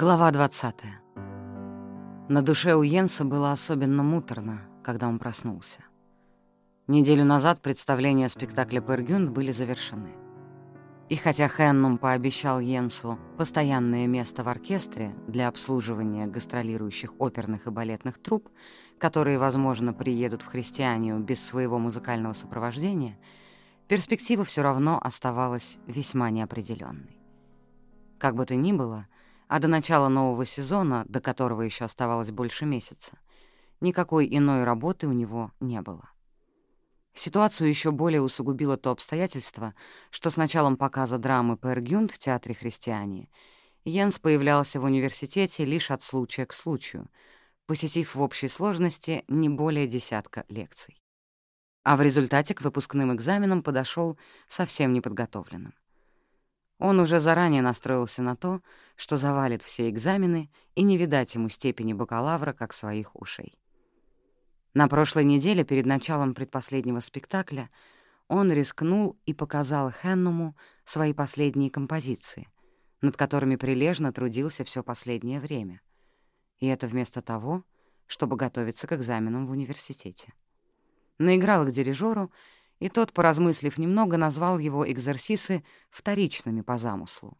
Глава 20. На душе у Йенса было особенно муторно, когда он проснулся. Неделю назад представления спектакля «Пергюнд» были завершены. И хотя Хеннум пообещал Йенсу постоянное место в оркестре для обслуживания гастролирующих оперных и балетных труп, которые, возможно, приедут в Христианию без своего музыкального сопровождения, перспектива все равно оставалась весьма неопределенной. Как бы то ни было, а до начала нового сезона, до которого еще оставалось больше месяца, никакой иной работы у него не было. Ситуацию еще более усугубило то обстоятельство, что с началом показа драмы «Пергюнд» в Театре Христиане Йенс появлялся в университете лишь от случая к случаю, посетив в общей сложности не более десятка лекций. А в результате к выпускным экзаменам подошел совсем неподготовленным. Он уже заранее настроился на то, что завалит все экзамены и не видать ему степени бакалавра, как своих ушей. На прошлой неделе, перед началом предпоследнего спектакля, он рискнул и показал Хеннуму свои последние композиции, над которыми прилежно трудился все последнее время. И это вместо того, чтобы готовиться к экзаменам в университете. Наиграл их дирижеру и тот, поразмыслив немного, назвал его экзерсисы вторичными по замыслу.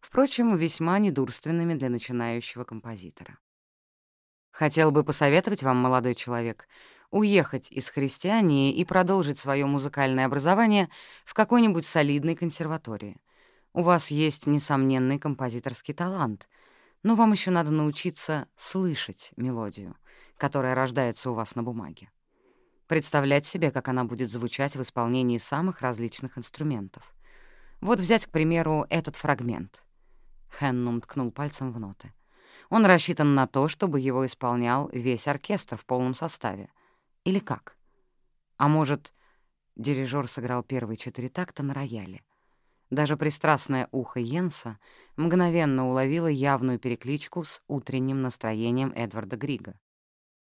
Впрочем, весьма недурственными для начинающего композитора. Хотел бы посоветовать вам, молодой человек, уехать из христиании и продолжить свое музыкальное образование в какой-нибудь солидной консерватории. У вас есть несомненный композиторский талант, но вам еще надо научиться слышать мелодию, которая рождается у вас на бумаге представлять себе, как она будет звучать в исполнении самых различных инструментов. Вот взять, к примеру, этот фрагмент. Хеннум ткнул пальцем в ноты. Он рассчитан на то, чтобы его исполнял весь оркестр в полном составе. Или как? А может, дирижер сыграл первые четыре такта на рояле. Даже пристрастное ухо Йенса мгновенно уловило явную перекличку с утренним настроением Эдварда Грига.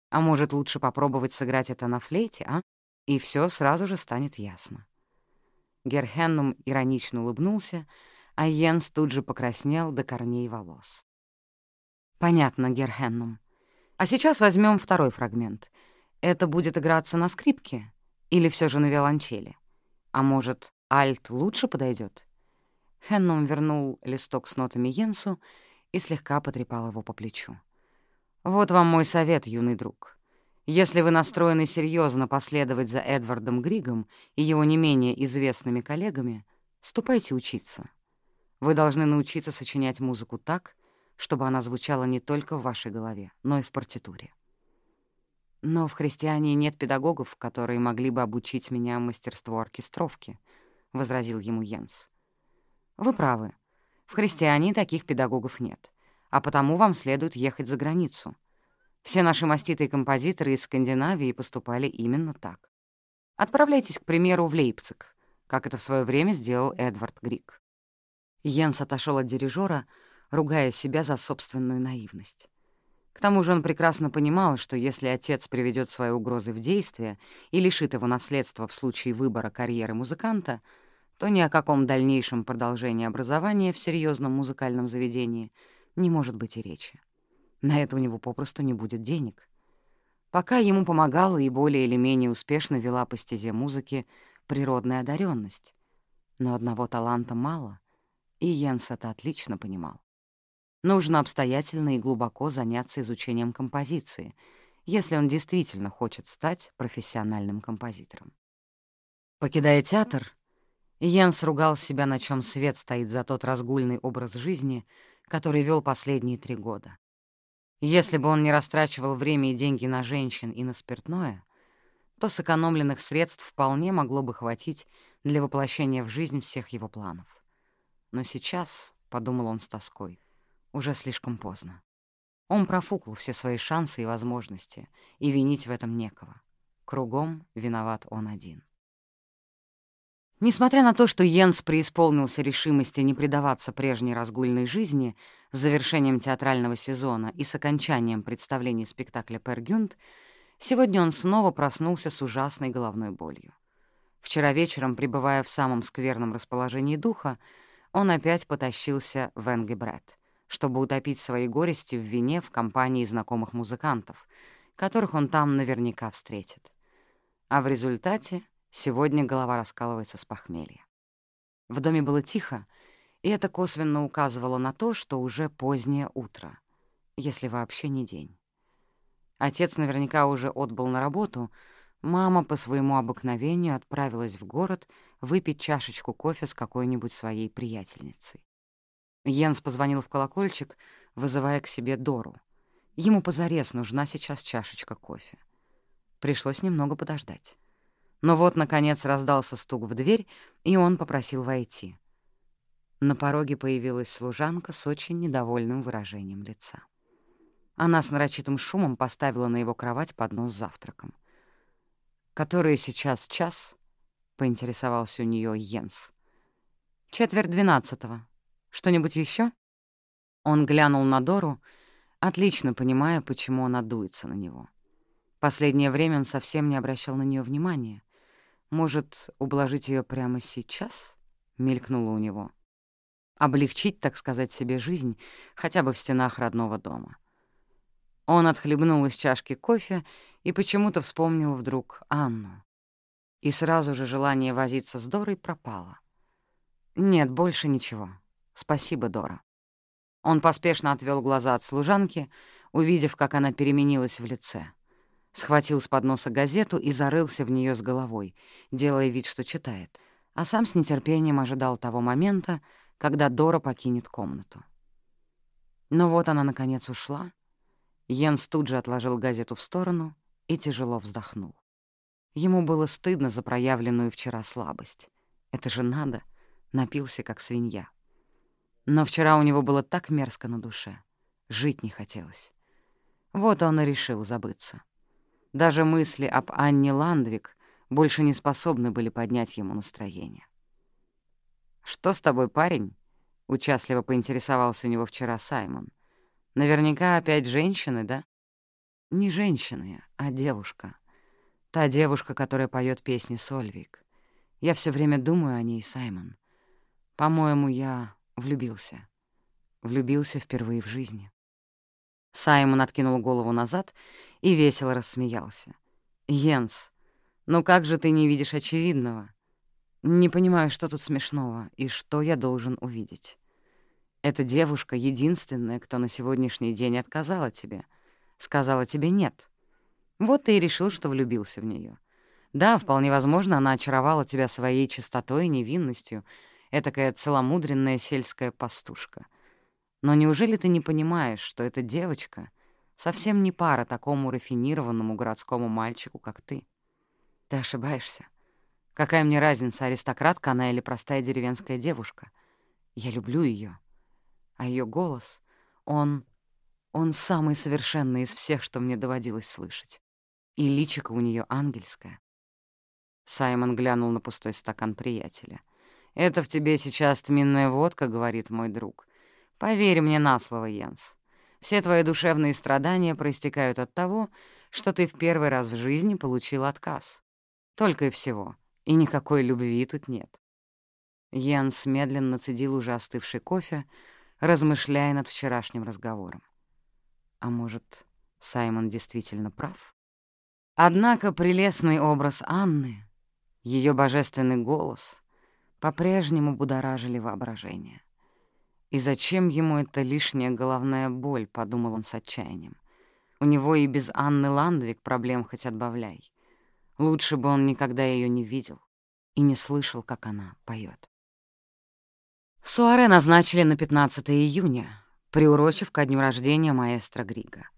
А может, лучше попробовать сыграть это на флейте, а? И все сразу же станет ясно. Герхеннум иронично улыбнулся, а Йенс тут же покраснел до корней волос. «Понятно, Герхеннум. А сейчас возьмем второй фрагмент. Это будет играться на скрипке или все же на виолончели? А может, альт лучше подойдет? Хеннум вернул листок с нотами Йенсу и слегка потрепал его по плечу. Вот вам мой совет, юный друг. Если вы настроены серьезно последовать за Эдвардом Григом и его не менее известными коллегами, ступайте учиться. Вы должны научиться сочинять музыку так, чтобы она звучала не только в вашей голове, но и в партитуре. Но в христиане нет педагогов, которые могли бы обучить меня мастерству оркестровки, — возразил ему Йенс. Вы правы. В христиане таких педагогов нет а потому вам следует ехать за границу. Все наши маститые композиторы из Скандинавии поступали именно так. Отправляйтесь, к примеру, в Лейпциг, как это в свое время сделал Эдвард Грик. Йенс отошел от дирижера, ругая себя за собственную наивность. К тому же он прекрасно понимал, что если отец приведет свои угрозы в действие и лишит его наследства в случае выбора карьеры музыканта, то ни о каком дальнейшем продолжении образования в серьезном музыкальном заведении — не может быть и речи. На это у него попросту не будет денег. Пока ему помогала и более или менее успешно вела по стезе музыки природная одаренность. Но одного таланта мало, и Йенс это отлично понимал. Нужно обстоятельно и глубоко заняться изучением композиции, если он действительно хочет стать профессиональным композитором. Покидая театр, Йенс ругал себя, на чем свет стоит за тот разгульный образ жизни, который вел последние три года. Если бы он не растрачивал время и деньги на женщин и на спиртное, то сэкономленных средств вполне могло бы хватить для воплощения в жизнь всех его планов. Но сейчас, — подумал он с тоской, — уже слишком поздно. Он профукал все свои шансы и возможности, и винить в этом некого. Кругом виноват он один. Несмотря на то, что Йенс преисполнился решимости не предаваться прежней разгульной жизни с завершением театрального сезона и с окончанием представления спектакля «Пергюнд», сегодня он снова проснулся с ужасной головной болью. Вчера вечером, пребывая в самом скверном расположении духа, он опять потащился в Энгебрет, чтобы утопить свои горести в вине в компании знакомых музыкантов, которых он там наверняка встретит. А в результате сегодня голова раскалывается с похмелья. В доме было тихо, и это косвенно указывало на то, что уже позднее утро, если вообще не день. Отец наверняка уже отбыл на работу, мама по своему обыкновению отправилась в город выпить чашечку кофе с какой-нибудь своей приятельницей. Йенс позвонил в колокольчик, вызывая к себе Дору. Ему позарез нужна сейчас чашечка кофе. Пришлось немного подождать. Но вот, наконец, раздался стук в дверь, и он попросил войти. На пороге появилась служанка с очень недовольным выражением лица. Она с нарочитым шумом поставила на его кровать поднос с завтраком. «Который сейчас час?» — поинтересовался у нее Йенс. «Четверть двенадцатого. Что-нибудь еще? Он глянул на Дору, отлично понимая, почему она дуется на него. Последнее время он совсем не обращал на нее внимания. «Может, ублажить ее прямо сейчас?» — мелькнуло у него. «Облегчить, так сказать, себе жизнь хотя бы в стенах родного дома». Он отхлебнул из чашки кофе и почему-то вспомнил вдруг Анну. И сразу же желание возиться с Дорой пропало. Нет, больше ничего. Спасибо, Дора. Он поспешно отвел глаза от служанки, увидев, как она переменилась в лице. Схватил с подноса газету и зарылся в нее с головой, делая вид, что читает, а сам с нетерпением ожидал того момента, когда Дора покинет комнату. Но вот она, наконец, ушла, Йенс тут же отложил газету в сторону и тяжело вздохнул. Ему было стыдно за проявленную вчера слабость. Это же надо, напился как свинья. Но вчера у него было так мерзко на душе. Жить не хотелось. Вот он и решил забыться. Даже мысли об Анне Ландвик больше не способны были поднять ему настроение. «Что с тобой, парень?» — участливо поинтересовался у него вчера Саймон. Наверняка опять женщины, да? Не женщины, а девушка. Та девушка, которая поет песни Сольвик. Я все время думаю о ней, Саймон. По-моему, я влюбился. Влюбился впервые в жизни. Саймон откинул голову назад и весело рассмеялся. «Йенс, ну как же ты не видишь очевидного? Не понимаю, что тут смешного и что я должен увидеть». Эта девушка — единственная, кто на сегодняшний день отказала тебе. Сказала тебе «нет». Вот ты и решил, что влюбился в нее. Да, вполне возможно, она очаровала тебя своей чистотой и невинностью, этакая целомудренная сельская пастушка. Но неужели ты не понимаешь, что эта девочка совсем не пара такому рафинированному городскому мальчику, как ты? Ты ошибаешься. Какая мне разница, аристократка она или простая деревенская девушка? Я люблю ее. А ее голос, он... он самый совершенный из всех, что мне доводилось слышать. И личико у нее ангельское. Саймон глянул на пустой стакан приятеля. «Это в тебе сейчас тминная водка», — говорит мой друг. «Поверь мне на слово, Йенс. Все твои душевные страдания проистекают от того, что ты в первый раз в жизни получил отказ. Только и всего. И никакой любви тут нет». Йенс медленно цедил уже остывший кофе, размышляя над вчерашним разговором. А может, Саймон действительно прав? Однако прелестный образ Анны, ее божественный голос по-прежнему будоражили воображение. «И зачем ему эта лишняя головная боль?» — подумал он с отчаянием. «У него и без Анны Ландвик проблем хоть отбавляй. Лучше бы он никогда ее не видел и не слышал, как она поет. Суаре назначили на 15 июня, приурочив ко дню рождения маэстро Грига.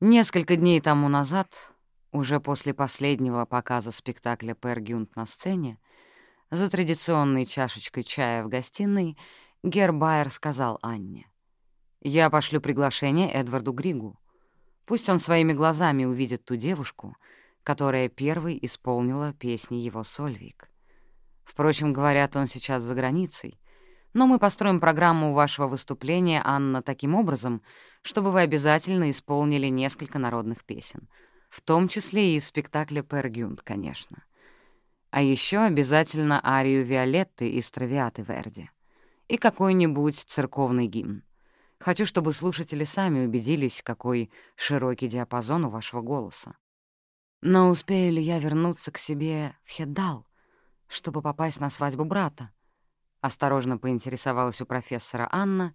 Несколько дней тому назад, уже после последнего показа спектакля «Пэр Гюнт» на сцене, за традиционной чашечкой чая в гостиной, Гербайер сказал Анне, «Я пошлю приглашение Эдварду Григу. Пусть он своими глазами увидит ту девушку, которая первой исполнила песни его Сольвик. Впрочем, говорят, он сейчас за границей, но мы построим программу вашего выступления, Анна, таким образом, чтобы вы обязательно исполнили несколько народных песен, в том числе и из спектакля «Пергюнд», конечно. А еще обязательно арию Виолетты из «Травиаты Верди» и какой-нибудь церковный гимн. Хочу, чтобы слушатели сами убедились, какой широкий диапазон у вашего голоса. Но успею ли я вернуться к себе в Хеддал, чтобы попасть на свадьбу брата? Осторожно поинтересовалась у профессора Анна,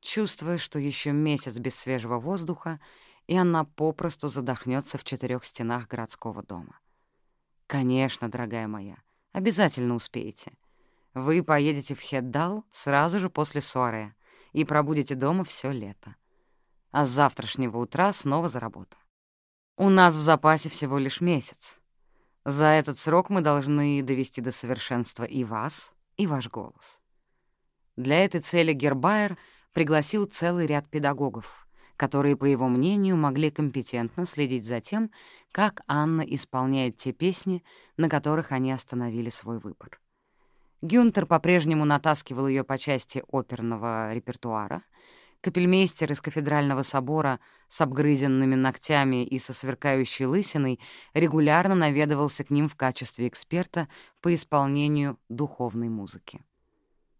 чувствуя, что еще месяц без свежего воздуха, и она попросту задохнется в четырех стенах городского дома. «Конечно, дорогая моя, обязательно успеете. Вы поедете в Хеддал сразу же после Суаре и пробудете дома все лето. А с завтрашнего утра снова за работу. У нас в запасе всего лишь месяц. За этот срок мы должны довести до совершенства и вас, и ваш голос. Для этой цели Гербайер пригласил целый ряд педагогов, которые, по его мнению, могли компетентно следить за тем, как Анна исполняет те песни, на которых они остановили свой выбор. Гюнтер по-прежнему натаскивал ее по части оперного репертуара. Капельмейстер из кафедрального собора с обгрызенными ногтями и со сверкающей лысиной регулярно наведывался к ним в качестве эксперта по исполнению духовной музыки.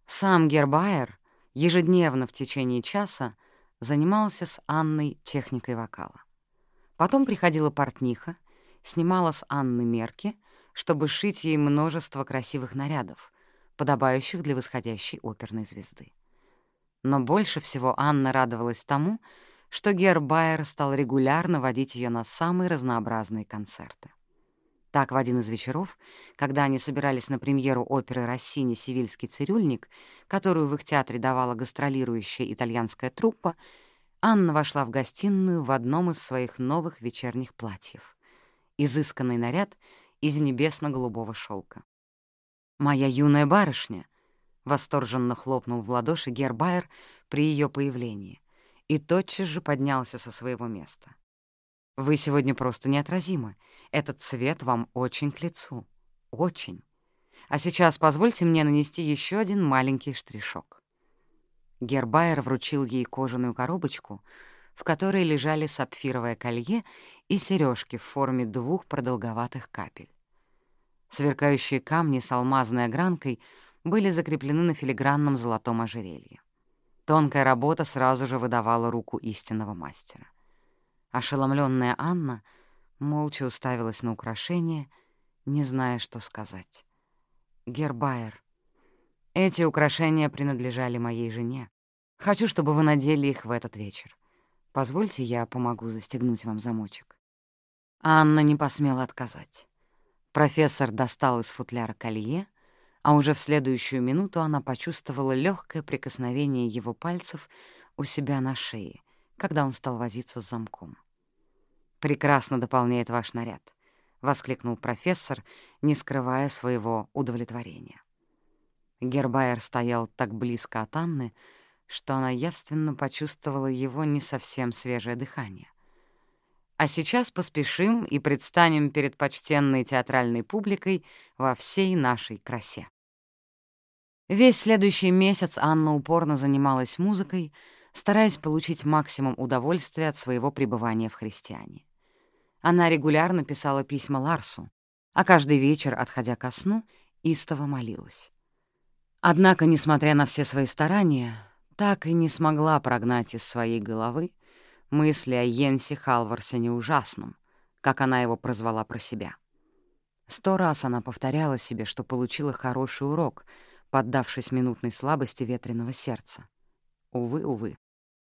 Сам Гербайер ежедневно в течение часа занимался с Анной техникой вокала. Потом приходила портниха, снимала с Анны мерки, чтобы шить ей множество красивых нарядов — подобающих для восходящей оперной звезды. Но больше всего Анна радовалась тому, что Гербайер стал регулярно водить ее на самые разнообразные концерты. Так, в один из вечеров, когда они собирались на премьеру оперы «Россини. Сивильский цирюльник», которую в их театре давала гастролирующая итальянская труппа, Анна вошла в гостиную в одном из своих новых вечерних платьев. Изысканный наряд из небесно-голубого шелка. «Моя юная барышня!» — восторженно хлопнул в ладоши Гербайер при ее появлении и тотчас же поднялся со своего места. «Вы сегодня просто неотразимы. Этот цвет вам очень к лицу. Очень. А сейчас позвольте мне нанести еще один маленький штришок». Гербайер вручил ей кожаную коробочку, в которой лежали сапфировое колье и сережки в форме двух продолговатых капель. Сверкающие камни с алмазной огранкой были закреплены на филигранном золотом ожерелье. Тонкая работа сразу же выдавала руку истинного мастера. Ошеломленная Анна молча уставилась на украшение, не зная, что сказать. «Гербайер, эти украшения принадлежали моей жене. Хочу, чтобы вы надели их в этот вечер. Позвольте, я помогу застегнуть вам замочек». Анна не посмела отказать. Профессор достал из футляра колье, а уже в следующую минуту она почувствовала легкое прикосновение его пальцев у себя на шее, когда он стал возиться с замком. «Прекрасно дополняет ваш наряд», — воскликнул профессор, не скрывая своего удовлетворения. Гербайер стоял так близко от Анны, что она явственно почувствовала его не совсем свежее дыхание. А сейчас поспешим и предстанем перед почтенной театральной публикой во всей нашей красе. Весь следующий месяц Анна упорно занималась музыкой, стараясь получить максимум удовольствия от своего пребывания в христиане. Она регулярно писала письма Ларсу, а каждый вечер, отходя ко сну, истово молилась. Однако, несмотря на все свои старания, так и не смогла прогнать из своей головы мысли о Йенсе Халварсене ужасном, как она его прозвала про себя. Сто раз она повторяла себе, что получила хороший урок, поддавшись минутной слабости ветреного сердца. Увы, увы.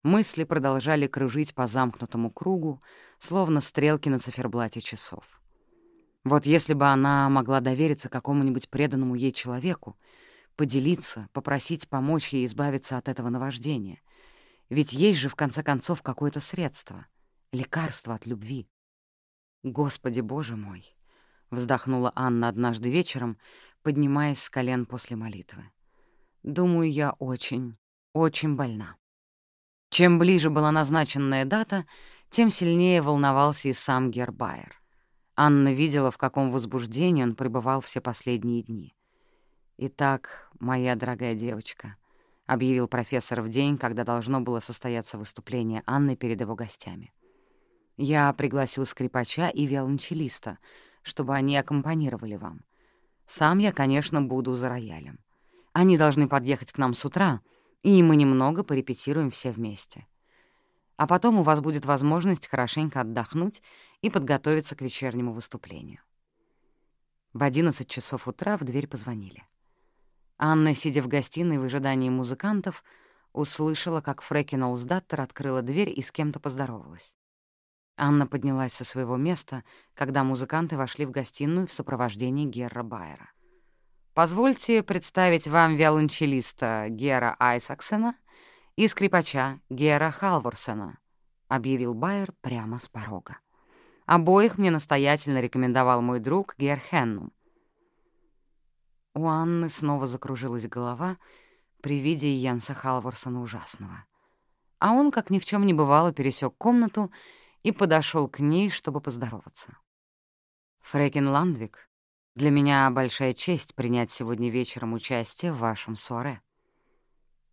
Мысли продолжали кружить по замкнутому кругу, словно стрелки на циферблате часов. Вот если бы она могла довериться какому-нибудь преданному ей человеку, поделиться, попросить помочь ей избавиться от этого наваждения — ведь есть же, в конце концов, какое-то средство, лекарство от любви. «Господи, Боже мой!» — вздохнула Анна однажды вечером, поднимаясь с колен после молитвы. «Думаю, я очень, очень больна». Чем ближе была назначенная дата, тем сильнее волновался и сам Гербайер. Анна видела, в каком возбуждении он пребывал все последние дни. «Итак, моя дорогая девочка», объявил профессор в день, когда должно было состояться выступление Анны перед его гостями. «Я пригласил скрипача и виолончелиста, чтобы они аккомпанировали вам. Сам я, конечно, буду за роялем. Они должны подъехать к нам с утра, и мы немного порепетируем все вместе. А потом у вас будет возможность хорошенько отдохнуть и подготовиться к вечернему выступлению. В 11 часов утра в дверь позвонили. Анна, сидя в гостиной в ожидании музыкантов, услышала, как Фрэкин Олсдаттер открыла дверь и с кем-то поздоровалась. Анна поднялась со своего места, когда музыканты вошли в гостиную в сопровождении Герра Байера. «Позвольте представить вам виолончелиста Гера Айсаксена и скрипача Гера Халворсена», — объявил Байер прямо с порога. «Обоих мне настоятельно рекомендовал мой друг Гер Хеннум». У Анны снова закружилась голова при виде Янса Халворсона ужасного. А он, как ни в чем не бывало, пересек комнату и подошел к ней, чтобы поздороваться. «Фрекин Ландвик, для меня большая честь принять сегодня вечером участие в вашем суаре».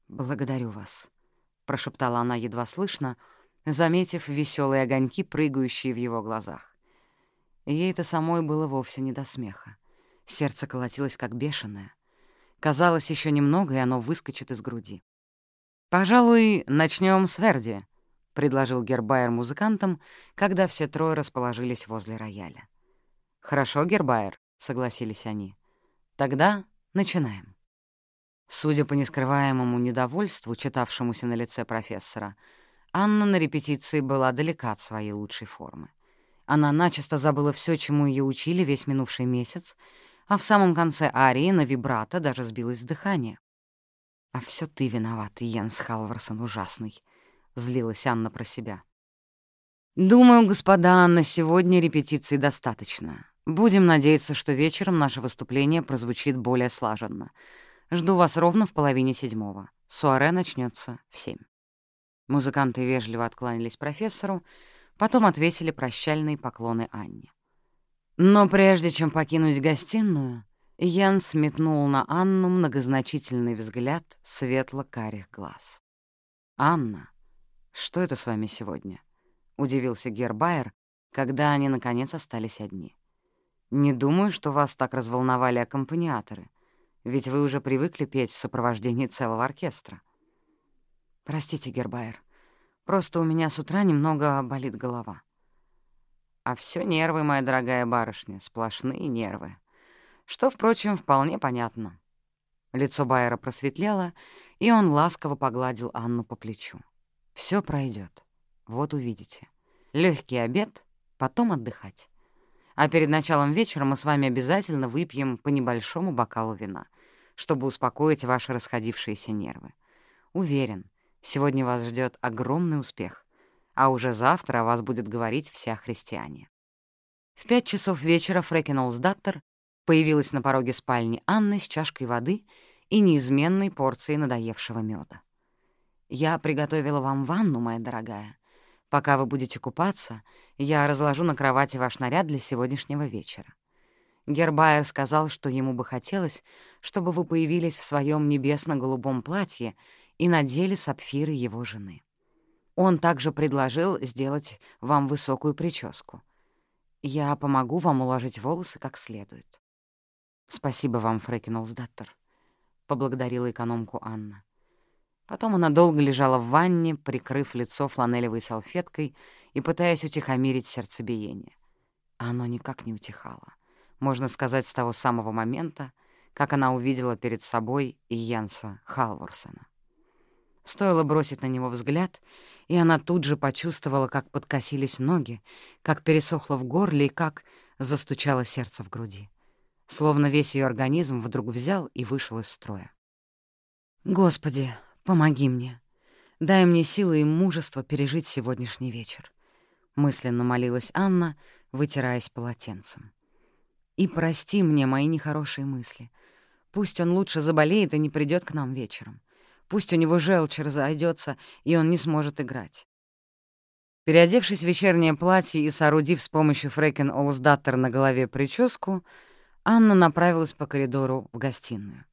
«Благодарю вас», — прошептала она едва слышно, заметив веселые огоньки, прыгающие в его глазах. Ей-то самой было вовсе не до смеха. Сердце колотилось как бешеное. Казалось, еще немного, и оно выскочит из груди. «Пожалуй, начнем с Верди», предложил Гербайер музыкантам, когда все трое расположились возле рояля. «Хорошо, Гербайер», — согласились они. «Тогда начинаем». Судя по нескрываемому недовольству, читавшемуся на лице профессора, Анна на репетиции была далека от своей лучшей формы. Она начисто забыла все, чему ее учили весь минувший месяц, а в самом конце арии на вибрато даже сбилось дыхание. «А все ты виноват, Йенс Халварсон ужасный», злилась Анна про себя. «Думаю, господа, на сегодня репетиции достаточно. Будем надеяться, что вечером наше выступление прозвучит более слаженно. Жду вас ровно в половине седьмого. Суаре начнется в семь». Музыканты вежливо откланялись профессору, потом отвесили прощальные поклоны Анне. Но прежде чем покинуть гостиную, Янс метнул на Анну многозначительный взгляд светло-карих глаз. «Анна, «Что это с вами сегодня?» — удивился Гербайер, когда они, наконец, остались одни. «Не думаю, что вас так разволновали аккомпаниаторы, ведь вы уже привыкли петь в сопровождении целого оркестра». «Простите, Гербайер, просто у меня с утра немного болит голова». «А все нервы, моя дорогая барышня, сплошные нервы. Что, впрочем, вполне понятно». Лицо Байера просветлело, и он ласково погладил Анну по плечу. Все пройдет. Вот увидите. Легкий обед, потом отдыхать. А перед началом вечера мы с вами обязательно выпьем по небольшому бокалу вина, чтобы успокоить ваши расходившиеся нервы. Уверен, сегодня вас ждет огромный успех, а уже завтра о вас будет говорить вся христиане. В пять часов вечера Фрекен Олсдаттер появилась на пороге спальни Анны с чашкой воды и неизменной порцией надоевшего меда. «Я приготовила вам ванну, моя дорогая. Пока вы будете купаться, я разложу на кровати ваш наряд для сегодняшнего вечера». Гербайер сказал, что ему бы хотелось, чтобы вы появились в своем небесно-голубом платье и надели сапфиры его жены. Он также предложил сделать вам высокую прическу. Я помогу вам уложить волосы как следует. «Спасибо вам, Фрэкин Олсдаттер», — поблагодарила экономку Анна. Потом она долго лежала в ванне, прикрыв лицо фланелевой салфеткой и пытаясь утихомирить сердцебиение. Оно никак не утихало. Можно сказать, с того самого момента, как она увидела перед собой Йенса Халворсона. Стоило бросить на него взгляд, и она тут же почувствовала, как подкосились ноги, как пересохло в горле и как застучало сердце в груди. Словно весь ее организм вдруг взял и вышел из строя. «Господи, Помоги мне. Дай мне силы и мужество пережить сегодняшний вечер. Мысленно молилась Анна, вытираясь полотенцем. И прости мне мои нехорошие мысли. Пусть он лучше заболеет и не придет к нам вечером. Пусть у него желчь разойдется, и он не сможет играть. Переодевшись в вечернее платье и соорудив с помощью Фрекен Олсдаттер на голове прическу, Анна направилась по коридору в гостиную.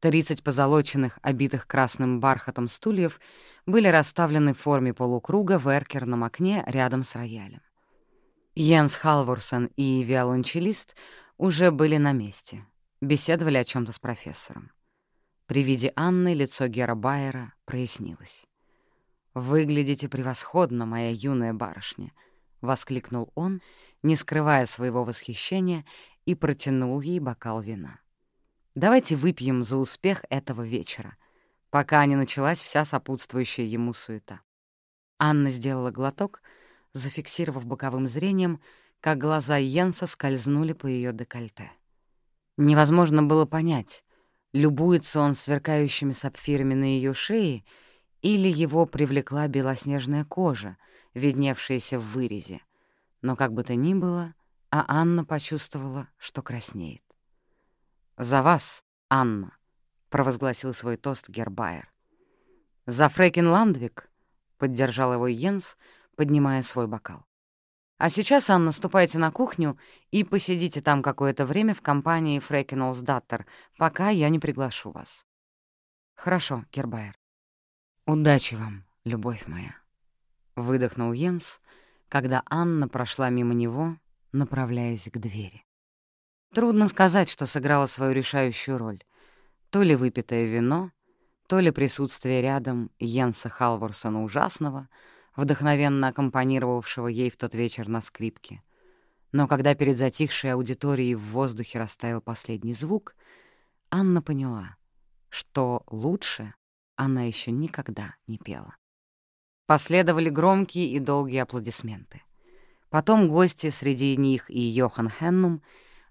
Тридцать позолоченных, обитых красным бархатом стульев были расставлены в форме полукруга в эркерном окне рядом с роялем. Йенс Халворсон и виолончелист уже были на месте, беседовали о чем то с профессором. При виде Анны лицо Гера Байера прояснилось. «Выглядите превосходно, моя юная барышня», — воскликнул он, не скрывая своего восхищения, и протянул ей бокал вина. «Давайте выпьем за успех этого вечера, пока не началась вся сопутствующая ему суета». Анна сделала глоток, зафиксировав боковым зрением, как глаза Йенса скользнули по ее декольте. Невозможно было понять, любуется он сверкающими сапфирами на ее шее или его привлекла белоснежная кожа, видневшаяся в вырезе. Но как бы то ни было, а Анна почувствовала, что краснеет. «За вас, Анна!» — провозгласил свой тост Гербайер. «За Фрейкин Ландвик!» — поддержал его Йенс, поднимая свой бокал. А сейчас, Анна, ступайте на кухню и посидите там какое-то время в компании Фрекенолс Даттер, пока я не приглашу вас. Хорошо, Кербайер. Удачи вам, любовь моя. Выдохнул Йенс, когда Анна прошла мимо него, направляясь к двери. Трудно сказать, что сыграла свою решающую роль. То ли выпитое вино, то ли присутствие рядом Йенса Халворсона Ужасного — вдохновенно аккомпанировавшего ей в тот вечер на скрипке. Но когда перед затихшей аудиторией в воздухе растаял последний звук, Анна поняла, что лучше она еще никогда не пела. Последовали громкие и долгие аплодисменты. Потом гости, среди них и Йохан Хеннум,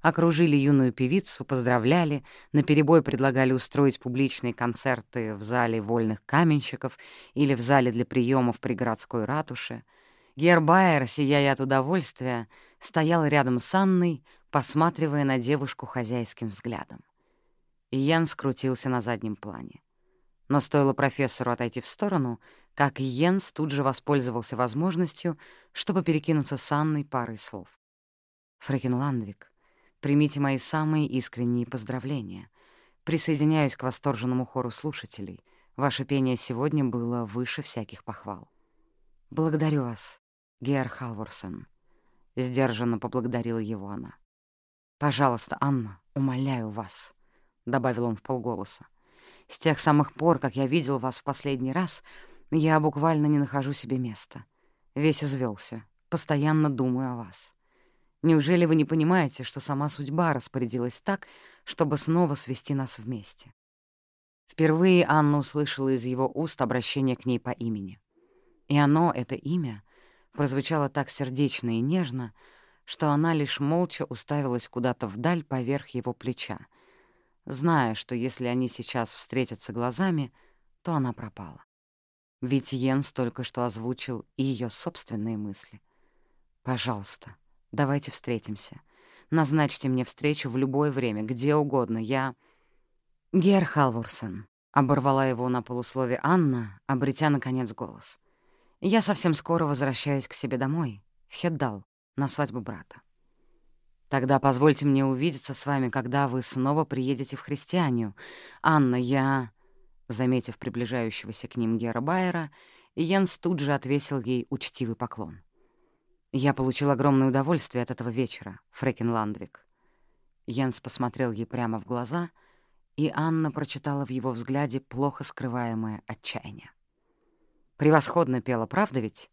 окружили юную певицу, поздравляли, наперебой предлагали устроить публичные концерты в зале вольных каменщиков или в зале для приемов при городской ратуше. Гербайер, сияя от удовольствия, стоял рядом с Анной, посматривая на девушку хозяйским взглядом. Йен скрутился на заднем плане. Но стоило профессору отойти в сторону, как Йенс тут же воспользовался возможностью, чтобы перекинуться с Анной парой слов. «Фрекен Ландвик», Примите мои самые искренние поздравления. Присоединяюсь к восторженному хору слушателей. Ваше пение сегодня было выше всяких похвал. Благодарю вас, Геор Халворсон. Сдержанно поблагодарила его она. «Пожалуйста, Анна, умоляю вас», — добавил он в полголоса. «С тех самых пор, как я видел вас в последний раз, я буквально не нахожу себе места. Весь извелся, постоянно думаю о вас. Неужели вы не понимаете, что сама судьба распорядилась так, чтобы снова свести нас вместе? Впервые Анна услышала из его уст обращение к ней по имени. И оно, это имя, прозвучало так сердечно и нежно, что она лишь молча уставилась куда-то вдаль поверх его плеча, зная, что если они сейчас встретятся глазами, то она пропала. Ведь Йенс только что озвучил и ее собственные мысли. «Пожалуйста», Давайте встретимся. Назначьте мне встречу в любое время, где угодно. Я... Гер Халворсон. Оборвала его на полуслове Анна, обретя, наконец, голос. Я совсем скоро возвращаюсь к себе домой, в Хеддал, на свадьбу брата. Тогда позвольте мне увидеться с вами, когда вы снова приедете в Христианию. Анна, я...» Заметив приближающегося к ним Гера Байера, Йенс тут же отвесил ей учтивый поклон. Я получил огромное удовольствие от этого вечера, Фрекен Ландвик. Йенс посмотрел ей прямо в глаза, и Анна прочитала в его взгляде плохо скрываемое отчаяние. «Превосходно пела, правда ведь?»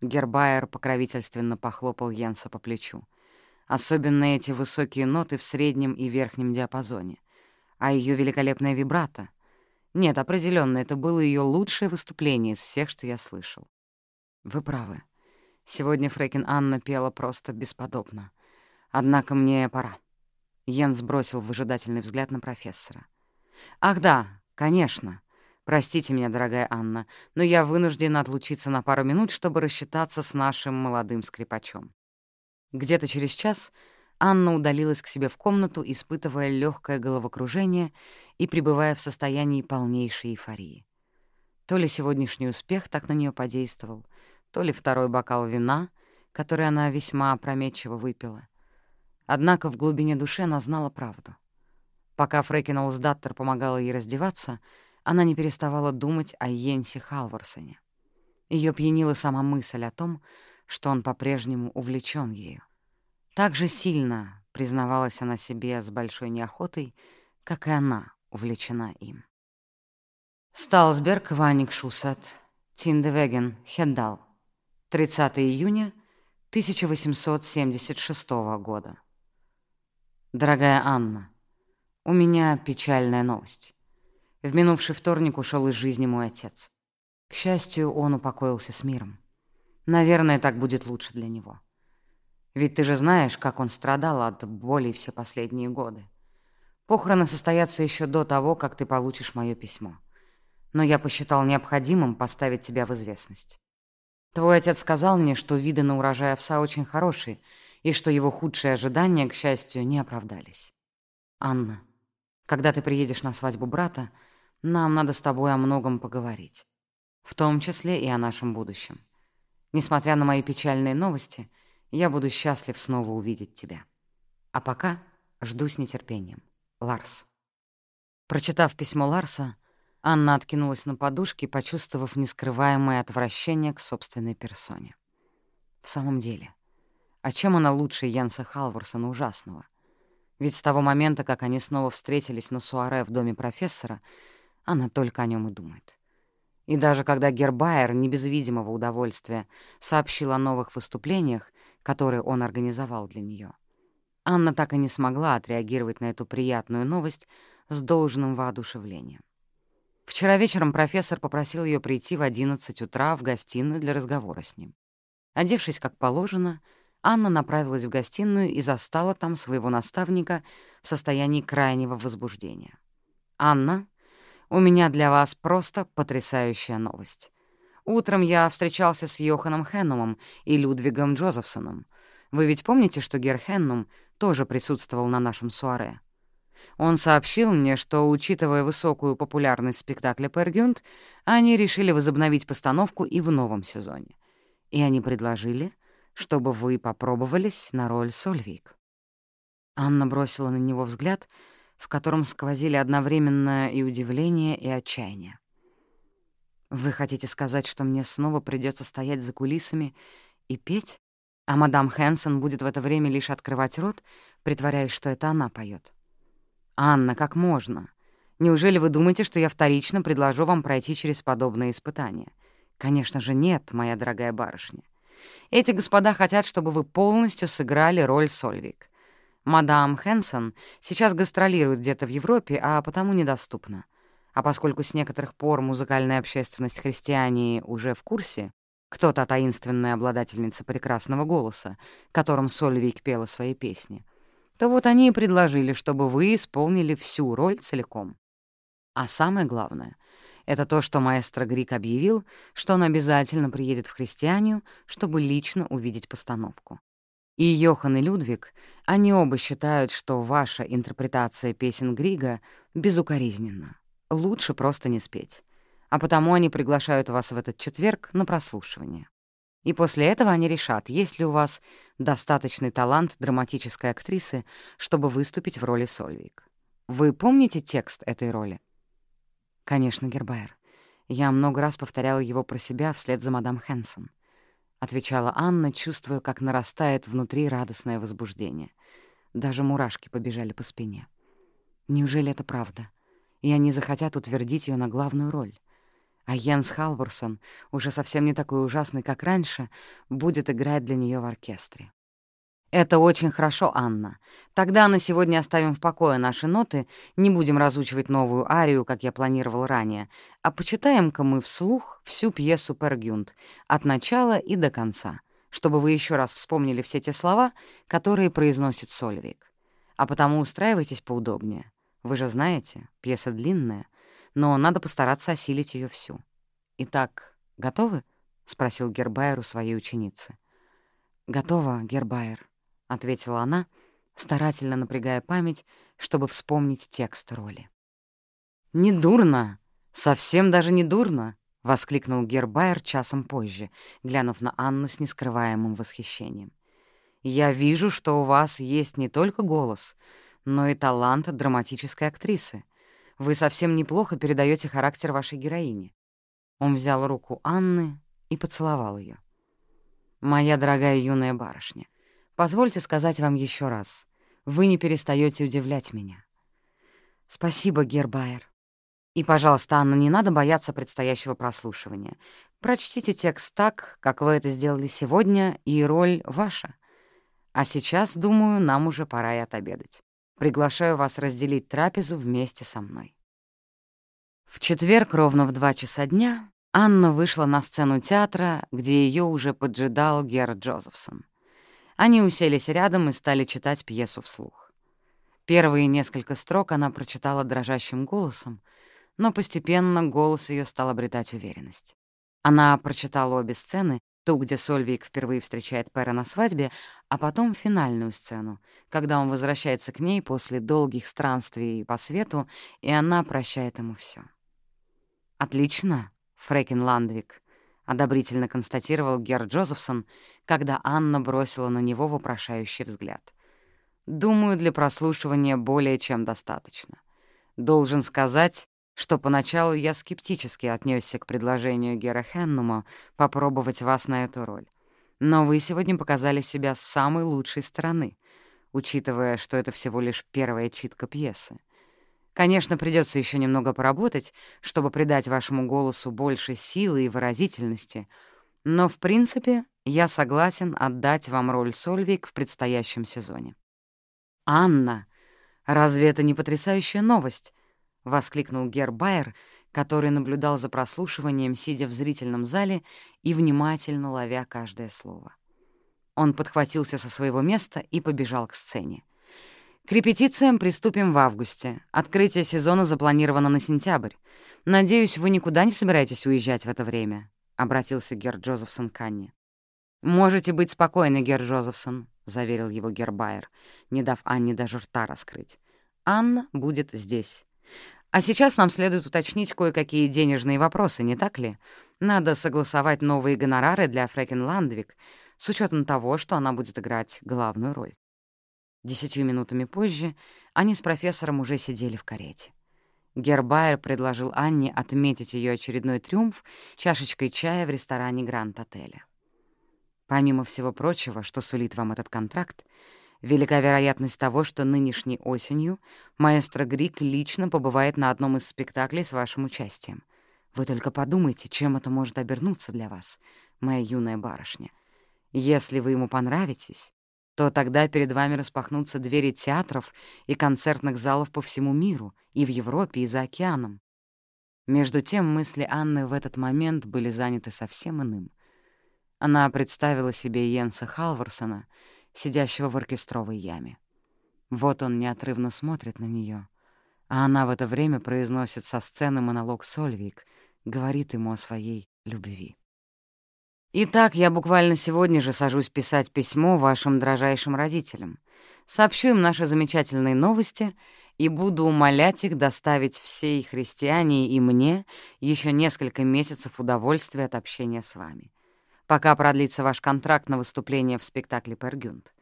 Гербайер покровительственно похлопал Йенса по плечу. Особенно эти высокие ноты в среднем и верхнем диапазоне. А ее великолепная вибрато. Нет, определенно, это было ее лучшее выступление из всех, что я слышал. Вы правы. Сегодня Фрейкин Анна пела просто бесподобно. Однако мне пора. Йенс бросил выжидательный взгляд на профессора. «Ах да, конечно. Простите меня, дорогая Анна, но я вынуждена отлучиться на пару минут, чтобы рассчитаться с нашим молодым скрипачом». Где-то через час Анна удалилась к себе в комнату, испытывая легкое головокружение и пребывая в состоянии полнейшей эйфории. То ли сегодняшний успех так на нее подействовал, то ли второй бокал вина, который она весьма опрометчиво выпила. Однако в глубине души она знала правду. Пока Фрекин Олсдаттер помогала ей раздеваться, она не переставала думать о Йенсе Халварсоне. Ее пьянила сама мысль о том, что он по-прежнему увлечен ею. Так же сильно признавалась она себе с большой неохотой, как и она увлечена им. Сталсберг, Ваник Шусат, Тиндевеген, Хеддал. 30 июня 1876 года. Дорогая Анна, у меня печальная новость. В минувший вторник ушел из жизни мой отец. К счастью, он упокоился с миром. Наверное, так будет лучше для него. Ведь ты же знаешь, как он страдал от боли все последние годы. Похороны состоятся еще до того, как ты получишь мое письмо. Но я посчитал необходимым поставить тебя в известность. Твой отец сказал мне, что виды на урожай овса очень хорошие, и что его худшие ожидания, к счастью, не оправдались. Анна, когда ты приедешь на свадьбу брата, нам надо с тобой о многом поговорить. В том числе и о нашем будущем. Несмотря на мои печальные новости, я буду счастлив снова увидеть тебя. А пока жду с нетерпением. Ларс. Прочитав письмо Ларса, Анна откинулась на подушке, почувствовав нескрываемое отвращение к собственной персоне. В самом деле, о чем она лучше Янса Халварсона ужасного? Ведь с того момента, как они снова встретились на суаре в доме профессора, она только о нем и думает. И даже когда Гербайер, не без видимого удовольствия, сообщил о новых выступлениях, которые он организовал для нее, Анна так и не смогла отреагировать на эту приятную новость с должным воодушевлением. Вчера вечером профессор попросил ее прийти в 11 утра в гостиную для разговора с ним. Одевшись как положено, Анна направилась в гостиную и застала там своего наставника в состоянии крайнего возбуждения. «Анна, у меня для вас просто потрясающая новость. Утром я встречался с Йоханом Хеннумом и Людвигом Джозефсоном. Вы ведь помните, что Гер Хеннум тоже присутствовал на нашем суаре? Он сообщил мне, что, учитывая высокую популярность спектакля «Пергюнт», они решили возобновить постановку и в новом сезоне. И они предложили, чтобы вы попробовались на роль Сольвик. Анна бросила на него взгляд — в котором сквозили одновременно и удивление, и отчаяние. «Вы хотите сказать, что мне снова придется стоять за кулисами и петь, а мадам Хэнсон будет в это время лишь открывать рот, притворяясь, что это она поет? «Анна, как можно? Неужели вы думаете, что я вторично предложу вам пройти через подобные испытания? Конечно же нет, моя дорогая барышня. Эти господа хотят, чтобы вы полностью сыграли роль Сольвик. Мадам Хэнсон сейчас гастролирует где-то в Европе, а потому недоступна. А поскольку с некоторых пор музыкальная общественность христиане уже в курсе, кто та таинственная обладательница прекрасного голоса, которым Сольвик пела свои песни, то вот они и предложили, чтобы вы исполнили всю роль целиком. А самое главное — это то, что маэстро Грик объявил, что он обязательно приедет в христианию, чтобы лично увидеть постановку. И Йохан и Людвиг, они оба считают, что ваша интерпретация песен Грига безукоризненна. Лучше просто не спеть. А потому они приглашают вас в этот четверг на прослушивание. И после этого они решат, есть ли у вас достаточный талант драматической актрисы, чтобы выступить в роли Сольвик. Вы помните текст этой роли? Конечно, Гербайер. Я много раз повторяла его про себя вслед за мадам Хэнсон отвечала Анна, чувствуя, как нарастает внутри радостное возбуждение. Даже мурашки побежали по спине. Неужели это правда? И они захотят утвердить ее на главную роль. А Йенс Халварсон, уже совсем не такой ужасный, как раньше, будет играть для нее в оркестре. «Это очень хорошо, Анна. Тогда на сегодня оставим в покое наши ноты, не будем разучивать новую арию, как я планировал ранее, а почитаем-ка мы вслух всю пьесу «Пергюнт» от начала и до конца, чтобы вы еще раз вспомнили все те слова, которые произносит Сольвик. А потому устраивайтесь поудобнее. Вы же знаете, пьеса длинная, но надо постараться осилить ее всю. Итак, готовы?» — спросил Гербайер у своей ученицы. «Готово, Гербайер», — ответила она, старательно напрягая память, чтобы вспомнить текст роли. «Не дурно! Совсем даже не дурно!» — воскликнул Гербайер часом позже, глянув на Анну с нескрываемым восхищением. «Я вижу, что у вас есть не только голос, но и талант драматической актрисы. Вы совсем неплохо передаете характер вашей героини». Он взял руку Анны и поцеловал ее. «Моя дорогая юная барышня, Позвольте сказать вам еще раз. Вы не перестаете удивлять меня. Спасибо, Гербайер. И, пожалуйста, Анна, не надо бояться предстоящего прослушивания. Прочтите текст так, как вы это сделали сегодня, и роль ваша. А сейчас, думаю, нам уже пора и отобедать. Приглашаю вас разделить трапезу вместе со мной. В четверг ровно в два часа дня Анна вышла на сцену театра, где ее уже поджидал Гер Джозефсон. Они уселись рядом и стали читать пьесу вслух. Первые несколько строк она прочитала дрожащим голосом, но постепенно голос ее стал обретать уверенность. Она прочитала обе сцены, ту, где Сольвик впервые встречает Пэра на свадьбе, а потом финальную сцену, когда он возвращается к ней после долгих странствий по свету, и она прощает ему все. «Отлично, Фрекин Ландвик», — одобрительно констатировал Гер Джозефсон, когда Анна бросила на него вопрошающий взгляд. «Думаю, для прослушивания более чем достаточно. Должен сказать, что поначалу я скептически отнесся к предложению Гера Хеннума попробовать вас на эту роль. Но вы сегодня показали себя с самой лучшей стороны, учитывая, что это всего лишь первая читка пьесы. Конечно, придется еще немного поработать, чтобы придать вашему голосу больше силы и выразительности, но, в принципе, я согласен отдать вам роль Сольвик в предстоящем сезоне. «Анна, разве это не потрясающая новость?» — воскликнул Гербайер, который наблюдал за прослушиванием, сидя в зрительном зале и внимательно ловя каждое слово. Он подхватился со своего места и побежал к сцене. «К репетициям приступим в августе. Открытие сезона запланировано на сентябрь. Надеюсь, вы никуда не собираетесь уезжать в это время», — обратился Гер Джозефсон к Анне. «Можете быть спокойны, Гер Джозефсон», — заверил его Гербайер, не дав Анне даже рта раскрыть. «Анна будет здесь. А сейчас нам следует уточнить кое-какие денежные вопросы, не так ли? Надо согласовать новые гонорары для Фрекен Ландвик с учетом того, что она будет играть главную роль. Десятью минутами позже они с профессором уже сидели в карете. Гербайер предложил Анне отметить ее очередной триумф чашечкой чая в ресторане Гранд-отеля. Помимо всего прочего, что сулит вам этот контракт, Велика вероятность того, что нынешней осенью маэстро Грик лично побывает на одном из спектаклей с вашим участием. Вы только подумайте, чем это может обернуться для вас, моя юная барышня. Если вы ему понравитесь, то тогда перед вами распахнутся двери театров и концертных залов по всему миру, и в Европе, и за океаном. Между тем мысли Анны в этот момент были заняты совсем иным. Она представила себе Йенса Халварсона — сидящего в оркестровой яме. Вот он неотрывно смотрит на нее, а она в это время произносит со сцены монолог Сольвик, говорит ему о своей любви. «Итак, я буквально сегодня же сажусь писать письмо вашим дрожайшим родителям. Сообщу им наши замечательные новости и буду умолять их доставить всей христиане и мне еще несколько месяцев удовольствия от общения с вами пока продлится ваш контракт на выступление в спектакле «Пергюнд».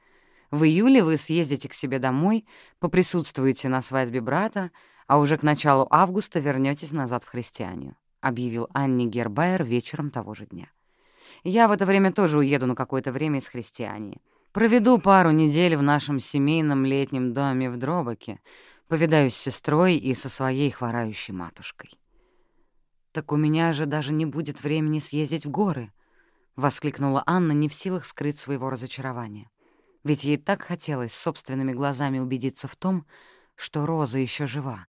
В июле вы съездите к себе домой, поприсутствуете на свадьбе брата, а уже к началу августа вернётесь назад в христианию», — объявил Анни Гербайер вечером того же дня. «Я в это время тоже уеду на какое-то время из христиании. Проведу пару недель в нашем семейном летнем доме в Дробаке, повидаюсь с сестрой и со своей хворающей матушкой». «Так у меня же даже не будет времени съездить в горы», — воскликнула Анна, не в силах скрыть своего разочарования. Ведь ей так хотелось собственными глазами убедиться в том, что Роза еще жива.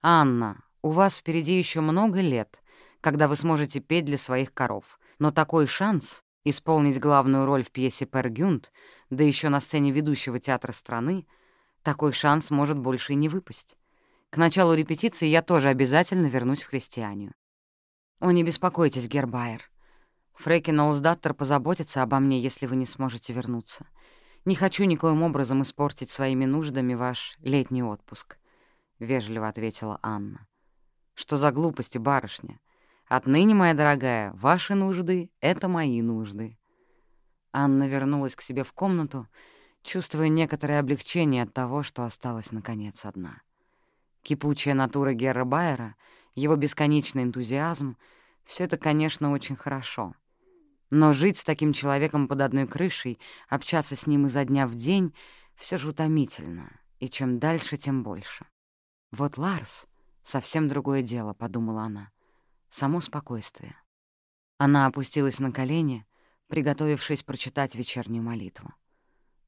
«Анна, у вас впереди еще много лет, когда вы сможете петь для своих коров, но такой шанс исполнить главную роль в пьесе «Пергюнд», да еще на сцене ведущего театра страны, такой шанс может больше и не выпасть. К началу репетиции я тоже обязательно вернусь в христианию. О, не беспокойтесь, Гербайер. Фрейкин Олсдаттер позаботится обо мне, если вы не сможете вернуться. Не хочу никоим образом испортить своими нуждами ваш летний отпуск», — вежливо ответила Анна. «Что за глупости, барышня? Отныне, моя дорогая, ваши нужды — это мои нужды». Анна вернулась к себе в комнату, чувствуя некоторое облегчение от того, что осталась, наконец, одна. Кипучая натура Герра Байера, его бесконечный энтузиазм — все это, конечно, очень хорошо — но жить с таким человеком под одной крышей, общаться с ним изо дня в день — все же утомительно, и чем дальше, тем больше. Вот Ларс, Совсем другое дело, — подумала она. Само спокойствие. Она опустилась на колени, приготовившись прочитать вечернюю молитву.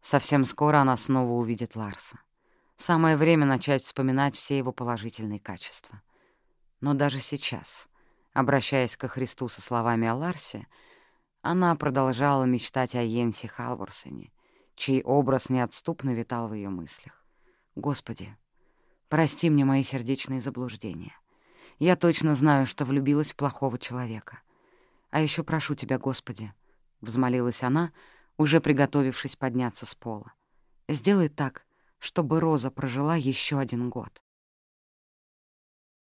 Совсем скоро она снова увидит Ларса. Самое время начать вспоминать все его положительные качества. Но даже сейчас, обращаясь ко Христу со словами о Ларсе, она продолжала мечтать о Йенсе Халворсене, чей образ неотступно витал в ее мыслях. «Господи, прости мне мои сердечные заблуждения. Я точно знаю, что влюбилась в плохого человека. А еще прошу Тебя, Господи, — взмолилась она, уже приготовившись подняться с пола. «Сделай так, чтобы Роза прожила еще один год.